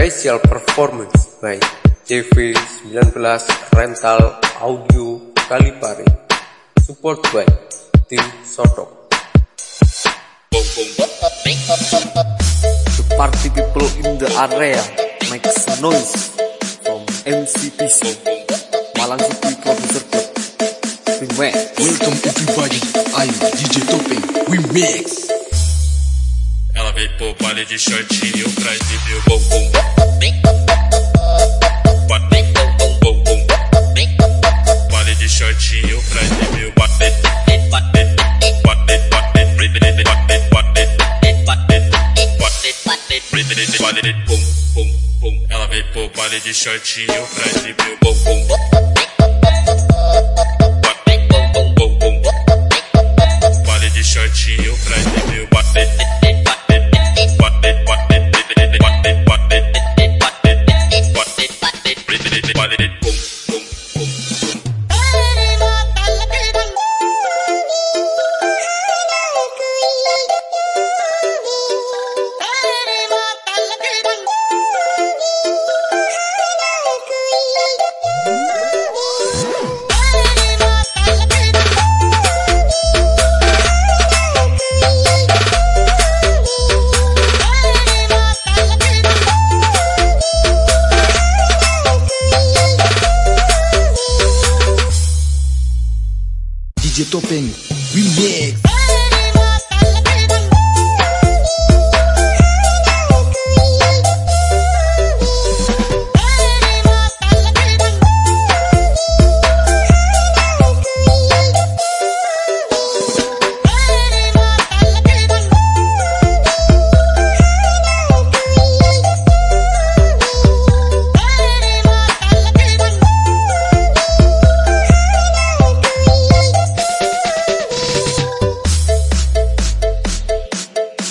Special performance by TV19 Rental Audio Kalipari. Support by Tim Sotok The party people in the area make some noise from MCPC Malang City Producer Club Remix Welcome everybody, I'm DJ Topeng, we mix. Ela veio pro baile de shortinho pra exibir vai pro baile de shortinho pra exibir o bumbum. Baile de shortinho pra exibir o bumbum. Bum. DJ Topeng, we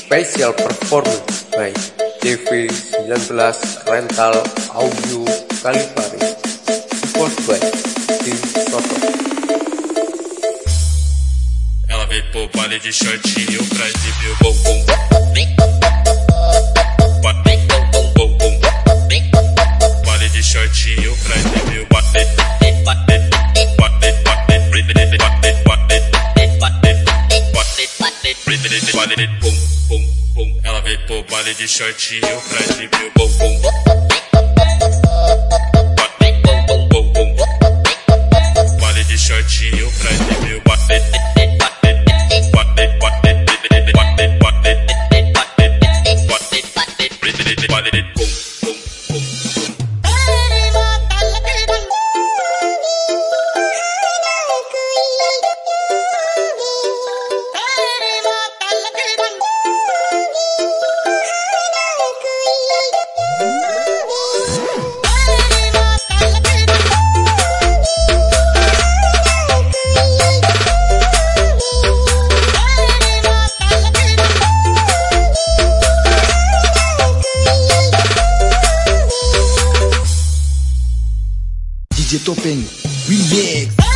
Special performance by TV19 Rental Audio Kalipari Support by Tim Sotok Ela veio pro baile de shortinho pra exibir o bumbum. de short bumbum, o bumbum, bumbum, bumbum, Vale de short e o bumbum, meu. DJ Topeng make.